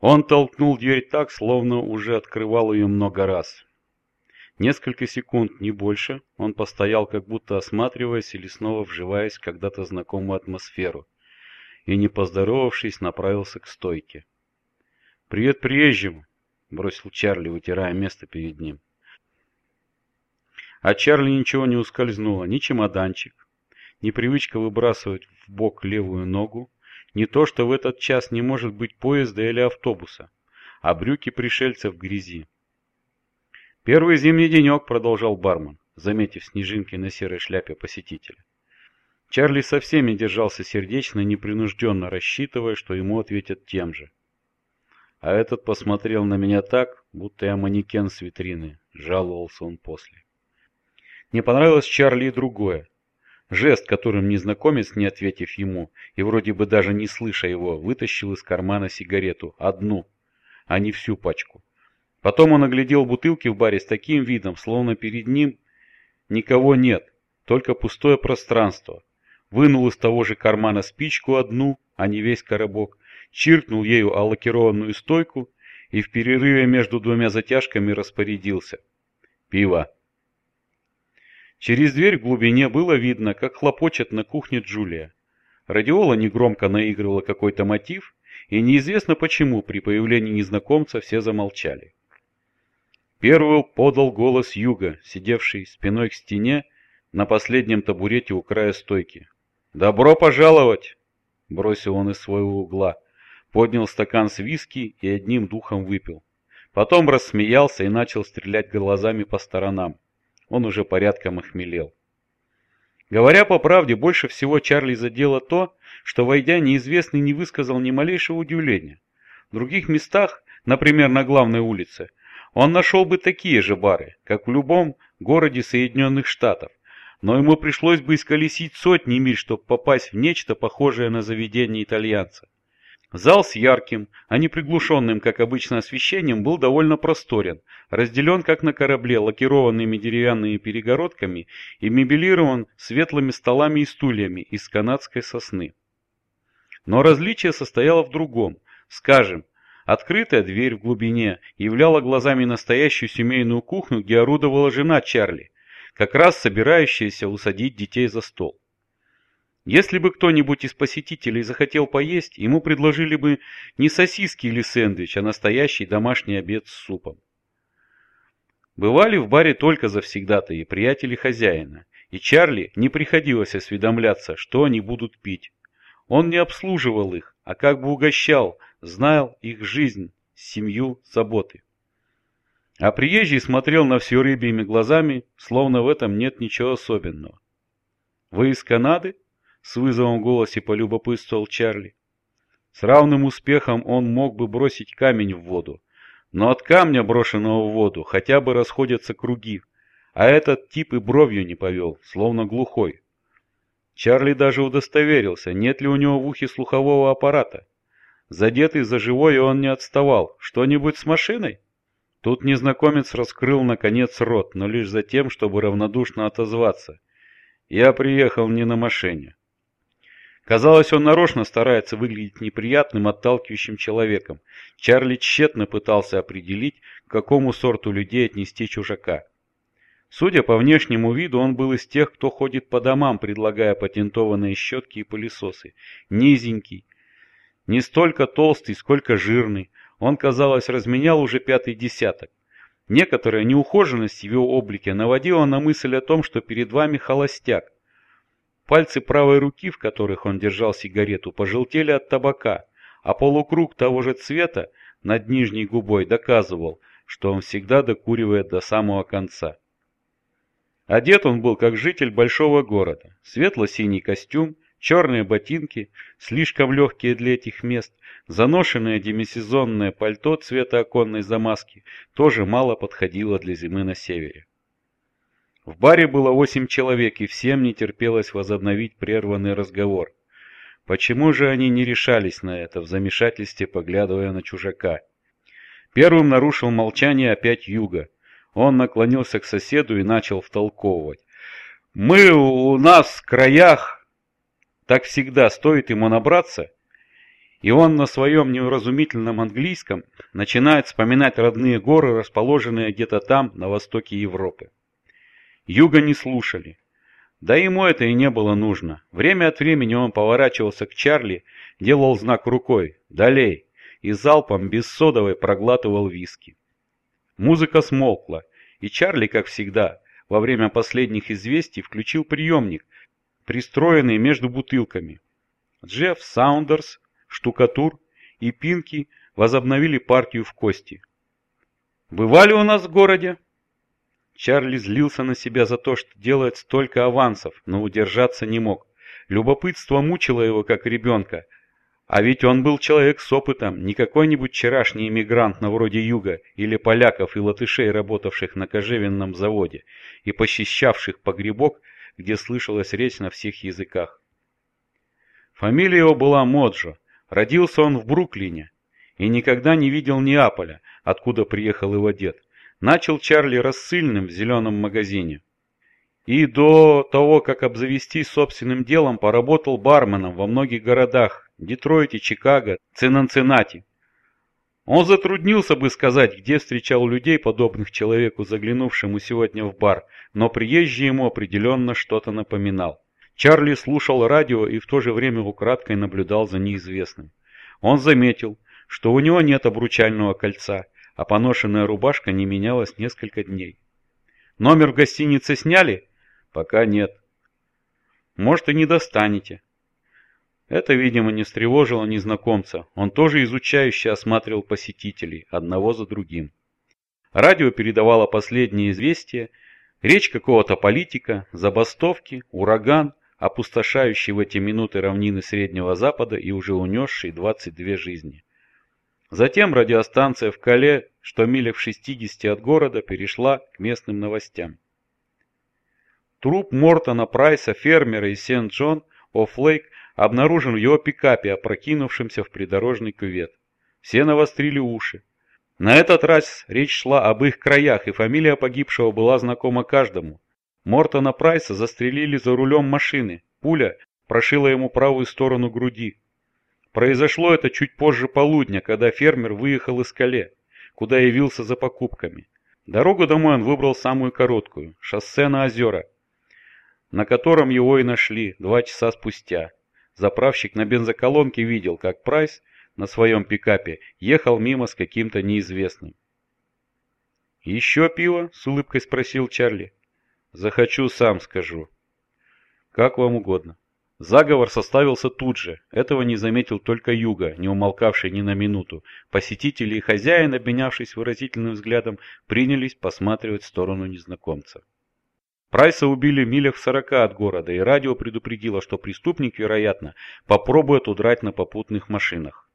Он толкнул дверь так, словно уже открывал ее много раз. Несколько секунд, не больше, он постоял, как будто осматриваясь или снова вживаясь в когда-то знакомую атмосферу, и, не поздоровавшись, направился к стойке. «Привет приезжим!» — бросил Чарли, вытирая место перед ним. От Чарли ничего не ускользнуло, ни чемоданчик, ни привычка выбрасывать в бок левую ногу, не то, что в этот час не может быть поезда или автобуса, а брюки пришельцев в грязи. «Первый зимний денек», — продолжал бармен, заметив снежинки на серой шляпе посетителя. Чарли со всеми держался сердечно непринужденно, рассчитывая, что ему ответят тем же. А этот посмотрел на меня так, будто я манекен с витрины, жаловался он после. Не понравилось Чарли и другое. Жест, которым незнакомец, не ответив ему, и вроде бы даже не слыша его, вытащил из кармана сигарету, одну, а не всю пачку. Потом он оглядел бутылки в баре с таким видом, словно перед ним никого нет, только пустое пространство. Вынул из того же кармана спичку одну, а не весь коробок, чиркнул ею о лакированную стойку и в перерыве между двумя затяжками распорядился. «Пиво!» Через дверь в глубине было видно, как хлопочет на кухне Джулия. Радиола негромко наигрывала какой-то мотив, и неизвестно почему при появлении незнакомца все замолчали. Первый подал голос Юга, сидевший спиной к стене на последнем табурете у края стойки. «Добро пожаловать!» — бросил он из своего угла, поднял стакан с виски и одним духом выпил. Потом рассмеялся и начал стрелять глазами по сторонам. Он уже порядком охмелел. Говоря по правде, больше всего Чарли задело то, что, войдя, неизвестный не высказал ни малейшего удивления. В других местах, например, на главной улице, он нашел бы такие же бары, как в любом городе Соединенных Штатов, но ему пришлось бы исколесить сотни миль, чтобы попасть в нечто похожее на заведение итальянца. Зал с ярким, а не приглушенным, как обычно, освещением был довольно просторен, разделен, как на корабле, лакированными деревянными перегородками и мебелирован светлыми столами и стульями из канадской сосны. Но различие состояло в другом. Скажем, открытая дверь в глубине являла глазами настоящую семейную кухню, где орудовала жена Чарли, как раз собирающаяся усадить детей за стол. Если бы кто-нибудь из посетителей захотел поесть, ему предложили бы не сосиски или сэндвич, а настоящий домашний обед с супом. Бывали в баре только завсегдатые приятели хозяина, и Чарли не приходилось осведомляться, что они будут пить. Он не обслуживал их, а как бы угощал, знал их жизнь, семью, заботы. А приезжий смотрел на все рыбьими глазами, словно в этом нет ничего особенного. «Вы из Канады?» С вызовом в голосе полюбопытствовал Чарли. С равным успехом он мог бы бросить камень в воду, но от камня, брошенного в воду, хотя бы расходятся круги, а этот тип и бровью не повел, словно глухой. Чарли даже удостоверился, нет ли у него в ухе слухового аппарата. Задетый за живое он не отставал. Что-нибудь с машиной? Тут незнакомец раскрыл наконец рот, но лишь за тем, чтобы равнодушно отозваться. Я приехал не на машине. Казалось, он нарочно старается выглядеть неприятным, отталкивающим человеком. Чарли тщетно пытался определить, к какому сорту людей отнести чужака. Судя по внешнему виду, он был из тех, кто ходит по домам, предлагая патентованные щетки и пылесосы. Низенький, не столько толстый, сколько жирный. Он, казалось, разменял уже пятый десяток. Некоторая неухоженность в его облике наводила на мысль о том, что перед вами холостяк. Пальцы правой руки, в которых он держал сигарету, пожелтели от табака, а полукруг того же цвета над нижней губой доказывал, что он всегда докуривает до самого конца. Одет он был как житель большого города. Светло-синий костюм, черные ботинки, слишком легкие для этих мест, заношенное демисезонное пальто цвета оконной замазки тоже мало подходило для зимы на севере. В баре было восемь человек, и всем не терпелось возобновить прерванный разговор. Почему же они не решались на это, в замешательстве поглядывая на чужака? Первым нарушил молчание опять Юга. Он наклонился к соседу и начал втолковывать. «Мы у нас в краях...» Так всегда стоит ему набраться, И он на своем невразумительном английском начинает вспоминать родные горы, расположенные где-то там, на востоке Европы. Юга не слушали. Да ему это и не было нужно. Время от времени он поворачивался к Чарли, делал знак рукой «Долей!» и залпом без содовой проглатывал виски. Музыка смолкла, и Чарли, как всегда, во время последних известий включил приемник, пристроенный между бутылками. Джефф Саундерс Штукатур и Пинки возобновили партию в кости. «Бывали у нас в городе?» Чарли злился на себя за то, что делает столько авансов, но удержаться не мог. Любопытство мучило его, как ребенка. А ведь он был человек с опытом, не какой-нибудь вчерашний иммигрант на вроде Юга или поляков и латышей, работавших на кожевенном заводе и посещавших погребок, где слышалась речь на всех языках. Фамилия его была Моджо, Родился он в Бруклине и никогда не видел Неаполя, откуда приехал его дед. Начал Чарли рассыльным в зеленом магазине. И до того, как обзавестись собственным делом, поработал барменом во многих городах – Детройте, Чикаго, Цинциннати. Он затруднился бы сказать, где встречал людей, подобных человеку, заглянувшему сегодня в бар, но приезжий ему определенно что-то напоминал. Чарли слушал радио и в то же время украдкой наблюдал за неизвестным. Он заметил, что у него нет обручального кольца, а поношенная рубашка не менялась несколько дней. Номер в гостинице сняли? Пока нет. Может и не достанете. Это, видимо, не встревожило незнакомца. Он тоже изучающе осматривал посетителей, одного за другим. Радио передавало последние известия, речь какого-то политика, забастовки, ураган, опустошающий в эти минуты равнины Среднего Запада и уже унесший 22 жизни. Затем радиостанция в Кале, что милях в 60 от города, перешла к местным новостям. Труп Мортона Прайса, фермера из Сент-Джон, Оффлейк, обнаружен в его пикапе, опрокинувшемся в придорожный кювет. Все навострили уши. На этот раз речь шла об их краях, и фамилия погибшего была знакома каждому. Мортона Прайса застрелили за рулем машины. Пуля прошила ему правую сторону груди. Произошло это чуть позже полудня, когда фермер выехал из Кале, куда явился за покупками. Дорогу домой он выбрал самую короткую – шоссе на озера, на котором его и нашли два часа спустя. Заправщик на бензоколонке видел, как Прайс на своем пикапе ехал мимо с каким-то неизвестным. «Еще пиво?» – с улыбкой спросил Чарли. Захочу, сам скажу. Как вам угодно. Заговор составился тут же. Этого не заметил только Юга, не умолкавший ни на минуту. Посетители и хозяин, обменявшись выразительным взглядом, принялись посматривать в сторону незнакомца. Прайса убили в милях в сорока от города, и радио предупредило, что преступник, вероятно, попробует удрать на попутных машинах.